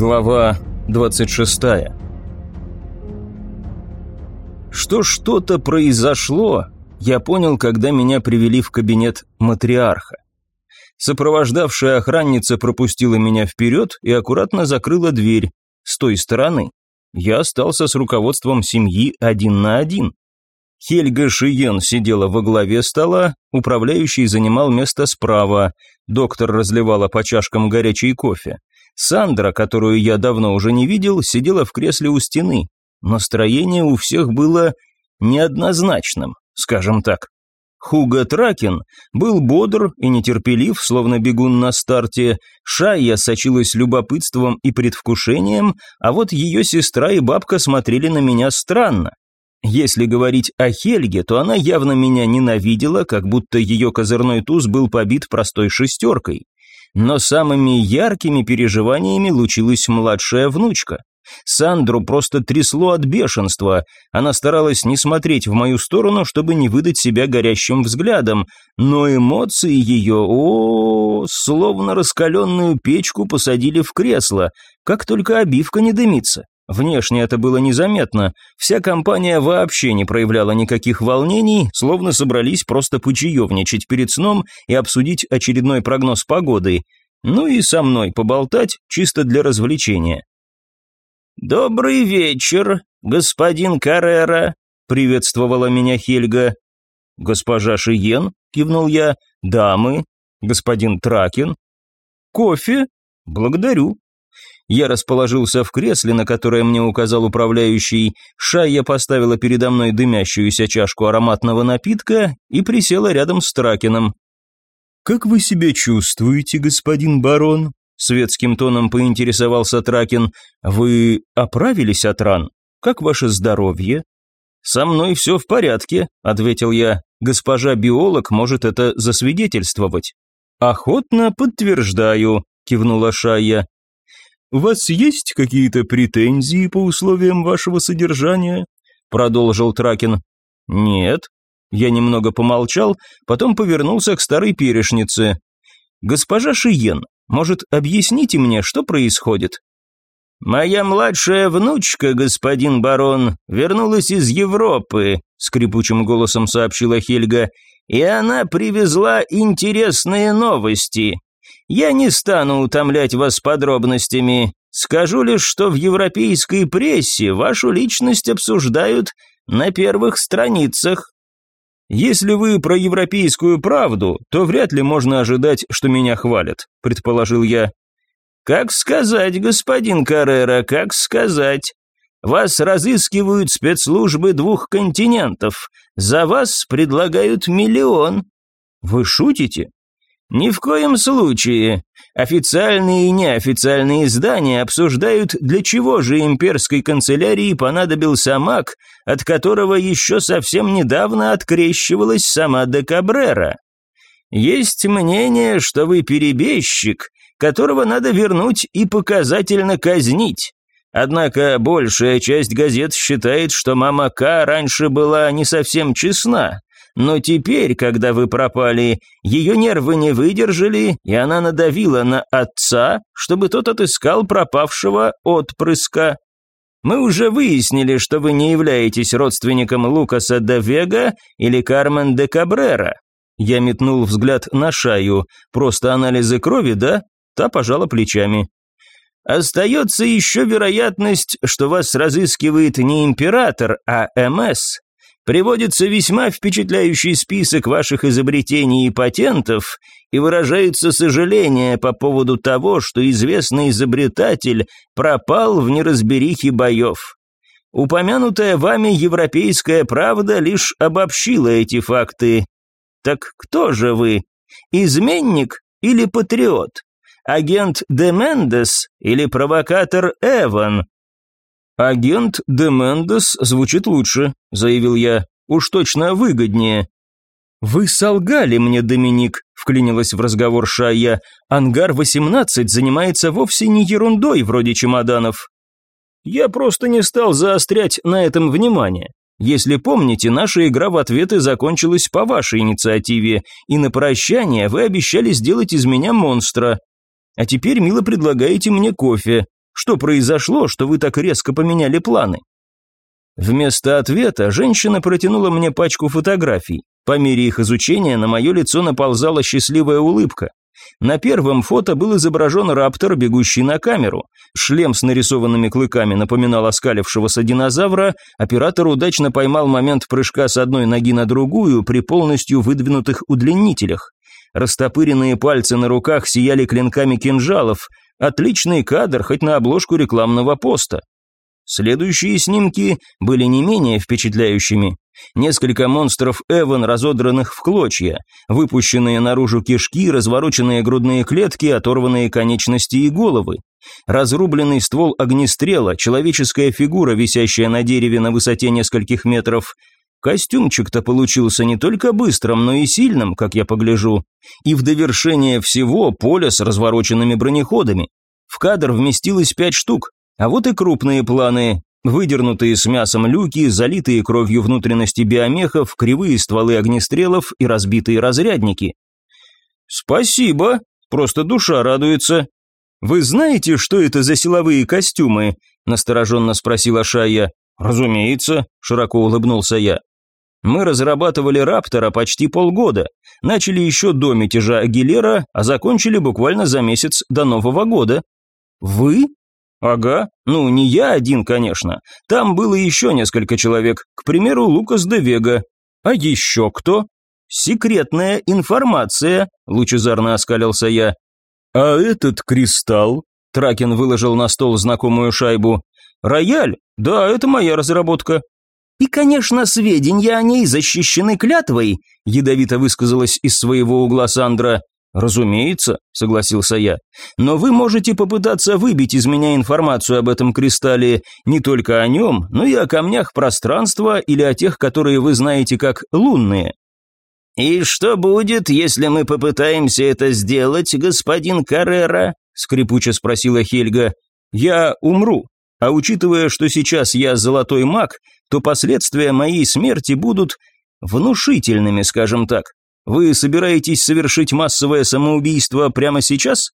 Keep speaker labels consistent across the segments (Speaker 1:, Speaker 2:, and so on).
Speaker 1: Глава 26 Что что-то произошло, я понял, когда меня привели в кабинет матриарха. Сопровождавшая охранница пропустила меня вперед и аккуратно закрыла дверь с той стороны. Я остался с руководством семьи один на один. Хельга Шиен сидела во главе стола, управляющий занимал место справа, доктор разливала по чашкам горячий кофе. Сандра, которую я давно уже не видел, сидела в кресле у стены. Настроение у всех было неоднозначным, скажем так. Хуга Тракин был бодр и нетерпелив, словно бегун на старте, Шайя сочилась любопытством и предвкушением, а вот ее сестра и бабка смотрели на меня странно. Если говорить о Хельге, то она явно меня ненавидела, как будто ее козырной туз был побит простой шестеркой. Но самыми яркими переживаниями лучилась младшая внучка. Сандру просто трясло от бешенства. Она старалась не смотреть в мою сторону, чтобы не выдать себя горящим взглядом, но эмоции ее, о, -о, -о словно раскаленную печку посадили в кресло, как только обивка не дымится. Внешне это было незаметно. Вся компания вообще не проявляла никаких волнений, словно собрались просто почаевничать перед сном и обсудить очередной прогноз погоды. Ну и со мной поболтать, чисто для развлечения. «Добрый вечер, господин Каррера», — приветствовала меня Хельга. «Госпожа Шиен», — кивнул я, — «дамы, господин Тракин». «Кофе?» «Благодарю», я расположился в кресле, на которое мне указал управляющий. Шайя поставила передо мной дымящуюся чашку ароматного напитка и присела рядом с Тракином. «Как вы себя чувствуете, господин барон?» Светским тоном поинтересовался Тракин. «Вы оправились от ран? Как ваше здоровье?» «Со мной все в порядке», — ответил я. «Госпожа биолог может это засвидетельствовать». «Охотно подтверждаю», — кивнула Шайя. «У вас есть какие-то претензии по условиям вашего содержания?» Продолжил Тракин. «Нет». Я немного помолчал, потом повернулся к старой перешнице. «Госпожа Шиен, может, объясните мне, что происходит?» «Моя младшая внучка, господин барон, вернулась из Европы», скрипучим голосом сообщила Хельга, «и она привезла интересные новости. Я не стану утомлять вас подробностями. Скажу лишь, что в европейской прессе вашу личность обсуждают на первых страницах. Если вы про европейскую правду, то вряд ли можно ожидать, что меня хвалят, предположил я. Как сказать, господин Каррера, как сказать? Вас разыскивают спецслужбы двух континентов. За вас предлагают миллион. Вы шутите? Ни в коем случае. Официальные и неофициальные издания обсуждают, для чего же имперской канцелярии понадобился маг, от которого еще совсем недавно открещивалась сама де Кабрера. Есть мнение, что вы перебежчик, которого надо вернуть и показательно казнить. Однако большая часть газет считает, что мама К раньше была не совсем честна, но теперь, когда вы пропали, ее нервы не выдержали, и она надавила на отца, чтобы тот отыскал пропавшего отпрыска. Мы уже выяснили, что вы не являетесь родственником Лукаса де Вега или Кармен де Кабрера. Я метнул взгляд на Шаю. Просто анализы крови, да? Та пожала плечами. Остается еще вероятность, что вас разыскивает не император, а МС. Приводится весьма впечатляющий список ваших изобретений и патентов, и выражается сожаление по поводу того, что известный изобретатель пропал в неразберихе боев. Упомянутая вами европейская правда лишь обобщила эти факты. Так кто же вы? Изменник или патриот? Агент Де Мендес или провокатор Эван? «Агент де Мендес звучит лучше», — заявил я. «Уж точно выгоднее». «Вы солгали мне, Доминик», — вклинилась в разговор Шая. «Ангар-18 занимается вовсе не ерундой вроде чемоданов». «Я просто не стал заострять на этом внимание. Если помните, наша игра в ответы закончилась по вашей инициативе, и на прощание вы обещали сделать из меня монстра. А теперь мило предлагаете мне кофе. Что произошло, что вы так резко поменяли планы?» Вместо ответа женщина протянула мне пачку фотографий. По мере их изучения на мое лицо наползала счастливая улыбка. На первом фото был изображен раптор, бегущий на камеру. Шлем с нарисованными клыками напоминал оскалившегося динозавра, оператор удачно поймал момент прыжка с одной ноги на другую при полностью выдвинутых удлинителях. Растопыренные пальцы на руках сияли клинками кинжалов. Отличный кадр, хоть на обложку рекламного поста. Следующие снимки были не менее впечатляющими. Несколько монстров Эван, разодранных в клочья, выпущенные наружу кишки, развороченные грудные клетки, оторванные конечности и головы. Разрубленный ствол огнестрела, человеческая фигура, висящая на дереве на высоте нескольких метров. Костюмчик-то получился не только быстрым, но и сильным, как я погляжу. И в довершение всего поле с развороченными бронеходами. В кадр вместилось пять штук, а вот и крупные планы. Выдернутые с мясом люки, залитые кровью внутренности биомехов, кривые стволы огнестрелов и разбитые разрядники. «Спасибо, просто душа радуется». «Вы знаете, что это за силовые костюмы?» – настороженно спросила Шая. «Разумеется», – широко улыбнулся я. «Мы разрабатывали Раптора почти полгода. Начали еще до мятежа Агилера, а закончили буквально за месяц до Нового года». «Вы?» «Ага, ну не я один, конечно. Там было еще несколько человек, к примеру, Лукас де Вега. А еще кто?» «Секретная информация», – лучезарно оскалился я. «А этот кристалл?» – Тракен выложил на стол знакомую шайбу. «Рояль? Да, это моя разработка». «И, конечно, сведения о ней защищены клятвой», – ядовито высказалась из своего угла Сандра. «Разумеется», — согласился я. «Но вы можете попытаться выбить из меня информацию об этом кристалле не только о нем, но и о камнях пространства или о тех, которые вы знаете как лунные».
Speaker 2: «И что будет, если мы попытаемся это сделать, господин Каррера?» — скрипуче спросила Хельга.
Speaker 1: «Я умру. А учитывая, что сейчас я золотой маг, то последствия моей смерти будут внушительными, скажем так. Вы собираетесь совершить массовое самоубийство прямо сейчас?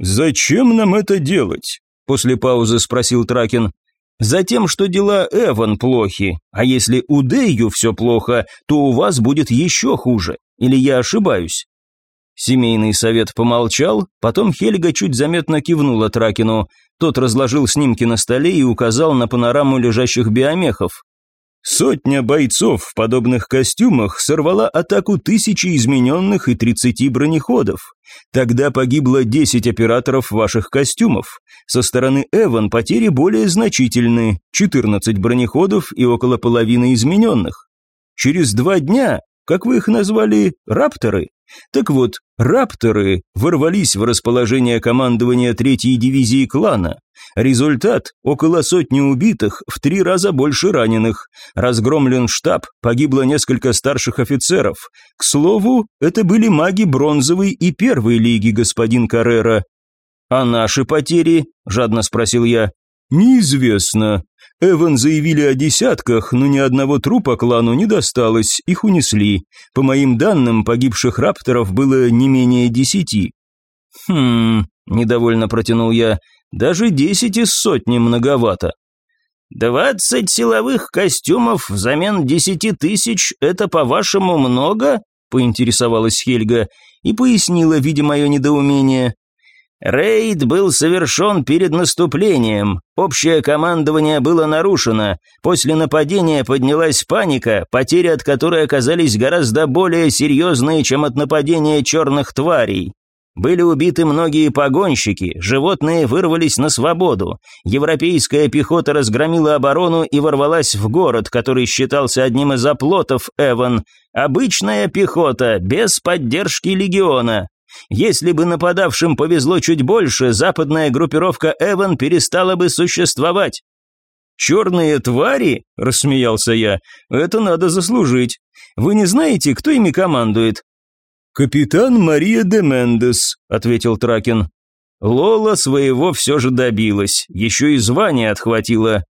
Speaker 1: Зачем нам это делать? После паузы спросил Тракин. Затем, что дела Эван плохи, а если у Дэйю все плохо, то у вас будет еще хуже. Или я ошибаюсь? Семейный совет помолчал, потом Хельга чуть заметно кивнула Тракину. Тот разложил снимки на столе и указал на панораму лежащих биомехов. Сотня бойцов в подобных костюмах сорвала атаку тысячи измененных и тридцати бронеходов. Тогда погибло десять операторов ваших костюмов. Со стороны Эван потери более значительны – четырнадцать бронеходов и около половины измененных. Через два дня, как вы их назвали, рапторы, так вот, рапторы ворвались в расположение командования третьей дивизии клана. Результат – около сотни убитых, в три раза больше раненых. Разгромлен штаб, погибло несколько старших офицеров. К слову, это были маги бронзовой и первой лиги, господин Каррера. «А наши потери?» – жадно спросил я. «Неизвестно. Эван заявили о десятках, но ни одного трупа клану не досталось, их унесли. По моим данным, погибших рапторов было не менее десяти». «Хм...» – недовольно протянул я. «Даже десять из сотни многовато».
Speaker 2: «Двадцать силовых костюмов взамен десяти тысяч – это, по-вашему, много?» – поинтересовалась Хельга и пояснила, видя мое недоумение. Рейд был совершен перед наступлением. Общее командование было нарушено. После нападения поднялась паника, потери от которой оказались гораздо более серьезные, чем от нападения черных тварей. Были убиты многие погонщики, животные вырвались на свободу. Европейская пехота разгромила оборону и ворвалась в город, который считался одним из оплотов Эван. Обычная пехота, без поддержки легиона. Если бы нападавшим повезло чуть больше, западная группировка Эван перестала бы существовать. «Черные твари?» – рассмеялся я. «Это надо заслужить. Вы не знаете, кто ими командует?» «Капитан Мария де Мендес», – ответил Тракин. Лола своего все же добилась, еще и звание отхватила.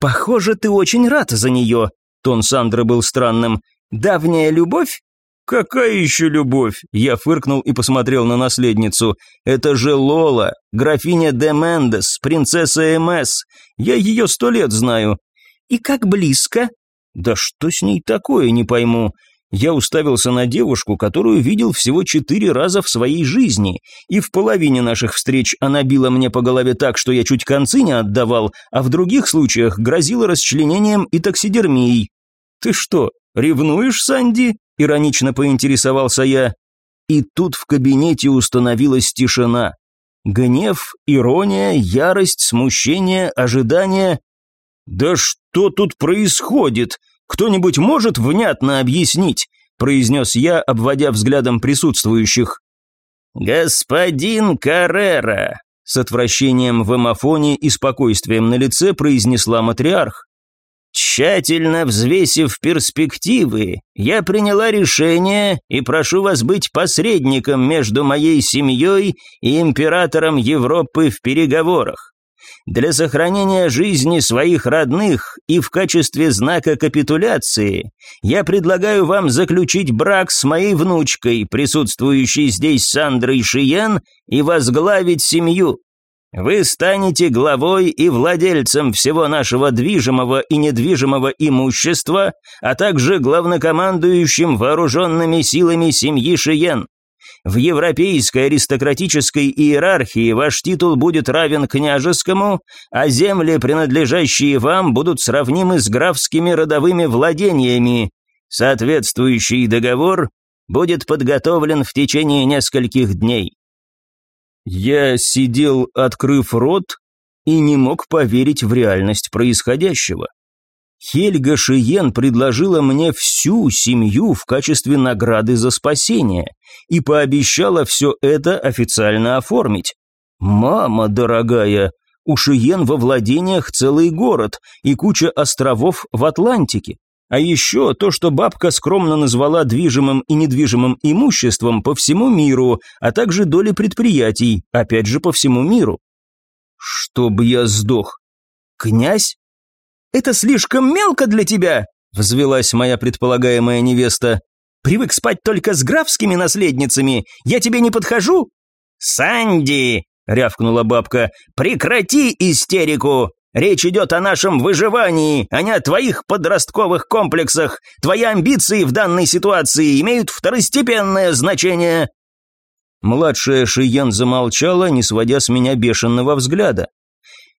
Speaker 3: «Похоже, ты очень рад за нее», – тон Сандры был странным. «Давняя любовь?»
Speaker 1: «Какая еще любовь?» Я фыркнул и посмотрел на наследницу. «Это же Лола, графиня де Мендес, принцесса МС. Я ее сто лет знаю».
Speaker 2: «И как близко?»
Speaker 1: «Да что с ней такое, не пойму. Я уставился на девушку, которую видел всего четыре раза в своей жизни, и в половине наших встреч она била мне по голове так, что я чуть концы не отдавал, а в других случаях грозила расчленением и таксидермией. «Ты что, ревнуешь, Санди?» – иронично поинтересовался я. И тут в кабинете установилась тишина. Гнев, ирония, ярость, смущение, ожидание. «Да что тут происходит?» Кто-нибудь может внятно объяснить?» – произнес я, обводя взглядом присутствующих.
Speaker 2: «Господин Каррера!» – с отвращением в эмофоне и спокойствием на лице произнесла матриарх. «Тщательно взвесив перспективы, я приняла решение и прошу вас быть посредником между моей семьей и императором Европы в переговорах для сохранения жизни своих родных и в качестве знака капитуляции я предлагаю вам заключить брак с моей внучкой, присутствующей здесь Сандрой Шиен, и возглавить семью. Вы станете главой и владельцем всего нашего движимого и недвижимого имущества, а также главнокомандующим вооруженными силами семьи Шиен. В европейской аристократической иерархии ваш титул будет равен княжескому, а земли, принадлежащие вам, будут сравнимы с графскими родовыми владениями. Соответствующий договор будет подготовлен в течение нескольких дней.
Speaker 1: Я сидел, открыв рот, и не мог поверить в реальность происходящего. Хельга Шиен предложила мне всю семью в качестве награды за спасение и пообещала все это официально оформить. Мама дорогая, у Шиен во владениях целый город и куча островов в Атлантике. А еще то, что бабка скромно назвала движимым и недвижимым имуществом по всему миру, а также доли предприятий, опять же по всему миру. Чтоб я сдох. Князь
Speaker 2: «Это слишком мелко для тебя!» – взвелась моя предполагаемая невеста. «Привык спать только с графскими наследницами. Я тебе не подхожу?»
Speaker 3: «Санди!» – рявкнула бабка. «Прекрати истерику! Речь идет о нашем выживании, а не о твоих подростковых комплексах. Твои амбиции в данной ситуации имеют второстепенное значение».
Speaker 1: Младшая Шиен замолчала, не сводя с меня бешеного взгляда.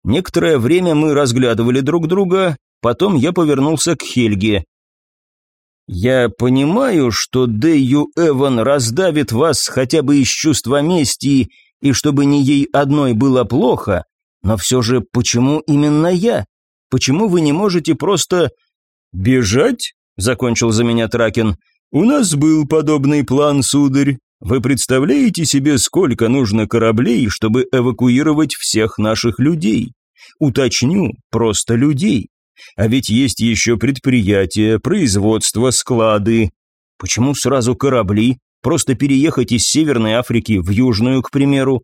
Speaker 1: Некоторое время мы разглядывали друг друга, потом я повернулся к Хельге. «Я понимаю, что Дэйю Эван раздавит вас хотя бы из чувства мести, и чтобы не ей одной было плохо, но все же почему именно я? Почему вы не можете просто...» «Бежать?» — закончил за меня Тракин. «У нас был подобный план, сударь. Вы представляете себе, сколько нужно кораблей, чтобы эвакуировать всех наших людей? Уточню, просто людей. А ведь есть еще предприятия, производство, склады. Почему сразу корабли? Просто переехать из Северной Африки в Южную, к примеру.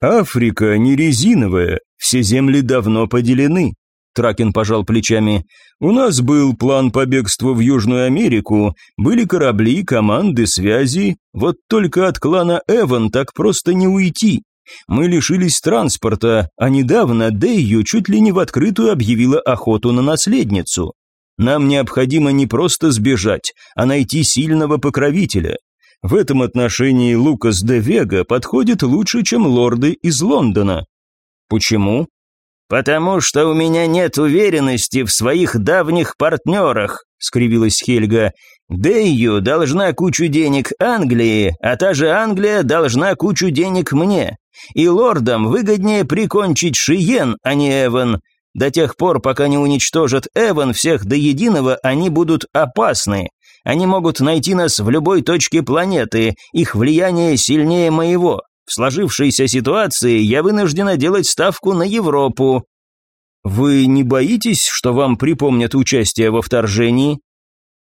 Speaker 1: Африка не резиновая, все земли давно поделены. Тракин пожал плечами. «У нас был план по бегству в Южную Америку, были корабли, команды, связи. Вот только от клана Эван так просто не уйти. Мы лишились транспорта, а недавно Дэйю чуть ли не в открытую объявила охоту на наследницу. Нам необходимо не просто сбежать, а найти сильного покровителя. В этом отношении Лукас де Вега подходит лучше, чем лорды из Лондона. Почему?
Speaker 3: «Потому что у меня нет уверенности в своих давних партнерах», — скривилась Хельга. «Дэйю должна кучу денег Англии, а та же Англия должна кучу денег мне. И лордам выгоднее прикончить Шиен, а не Эван. До тех пор, пока не уничтожат Эван всех до единого, они будут опасны. Они могут найти нас в любой точке планеты, их влияние сильнее моего. В сложившейся ситуации я вынуждена делать ставку на Европу.
Speaker 1: Вы не боитесь, что вам припомнят участие во вторжении?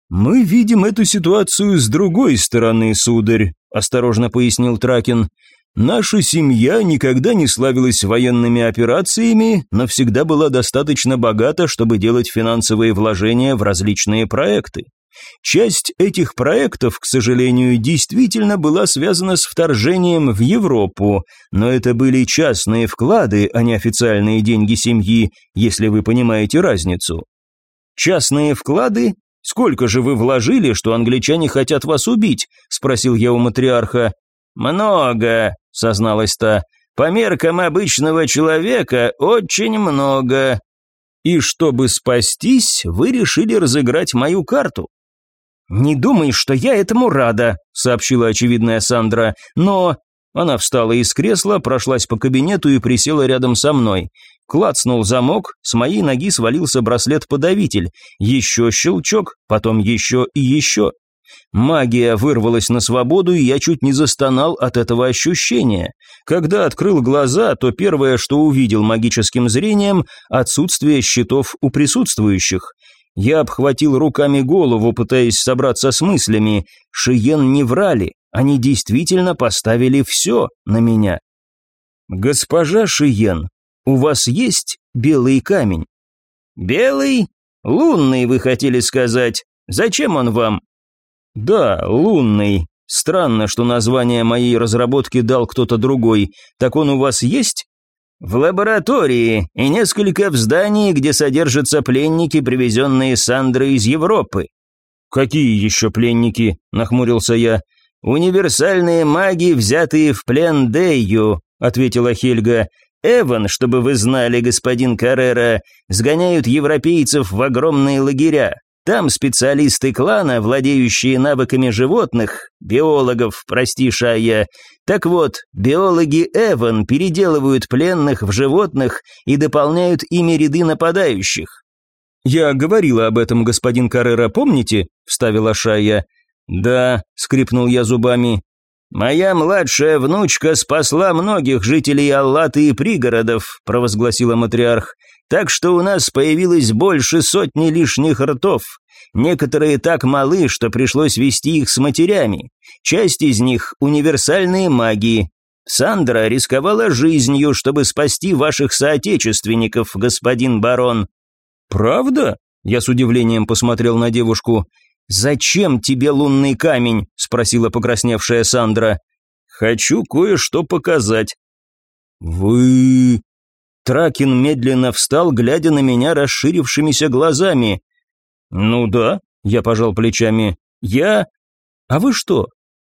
Speaker 1: Мы видим эту ситуацию с другой стороны, сударь, осторожно пояснил Тракин. Наша семья никогда не славилась военными операциями, но всегда была достаточно богата, чтобы делать финансовые вложения в различные проекты. Часть этих проектов, к сожалению, действительно была связана с вторжением в Европу, но это были частные вклады, а не официальные деньги семьи, если вы понимаете разницу. Частные вклады? Сколько же вы вложили, что англичане хотят вас убить? спросил я у матриарха.
Speaker 3: Много, созналась та. По меркам обычного человека очень много.
Speaker 1: И чтобы спастись, вы решили разыграть мою карту.
Speaker 2: «Не думай, что я этому рада», — сообщила очевидная Сандра, «но...» Она встала из кресла, прошлась по кабинету и присела рядом со мной. Клацнул замок, с моей ноги свалился браслет-подавитель. Еще щелчок, потом еще и еще. Магия вырвалась на свободу, и я чуть не застонал от этого ощущения. Когда открыл глаза, то первое, что увидел магическим зрением – отсутствие щитов у присутствующих. Я обхватил руками голову, пытаясь собраться с мыслями. Шиен не врали, они действительно поставили все на меня. «Госпожа Шиен, у вас есть белый камень?»
Speaker 3: «Белый? Лунный, вы хотели сказать. Зачем он вам?»
Speaker 1: «Да, лунный. Странно, что название моей разработки дал кто-то другой. Так он у вас есть?»
Speaker 3: «В лаборатории и несколько в здании, где содержатся пленники, привезенные Сандрой из Европы».
Speaker 1: «Какие еще пленники?» – нахмурился я.
Speaker 3: «Универсальные маги, взятые в плен Дейю», – ответила Хельга. «Эван, чтобы вы знали, господин Каррера, сгоняют европейцев в огромные лагеря. Там специалисты клана, владеющие навыками животных, биологов, прости, Шая. Так вот, биологи Эван переделывают пленных в животных и дополняют ими ряды нападающих.
Speaker 1: «Я говорила об этом, господин Каррера, помните?» – вставила Шая. «Да», – скрипнул я зубами.
Speaker 3: «Моя младшая внучка спасла многих жителей Аллаты и пригородов», – провозгласила матриарх. Так что у нас появилось больше сотни лишних ртов. Некоторые так малы, что пришлось вести их с матерями. Часть из них – универсальные маги. Сандра рисковала жизнью, чтобы спасти ваших соотечественников, господин барон».
Speaker 1: «Правда?» – я с удивлением посмотрел на девушку. «Зачем тебе лунный камень?» – спросила покрасневшая Сандра. «Хочу кое-что показать». «Вы...» Тракин медленно встал, глядя на меня расширившимися глазами. «Ну да», — я пожал плечами. «Я... А вы что,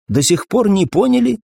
Speaker 1: до сих пор не поняли?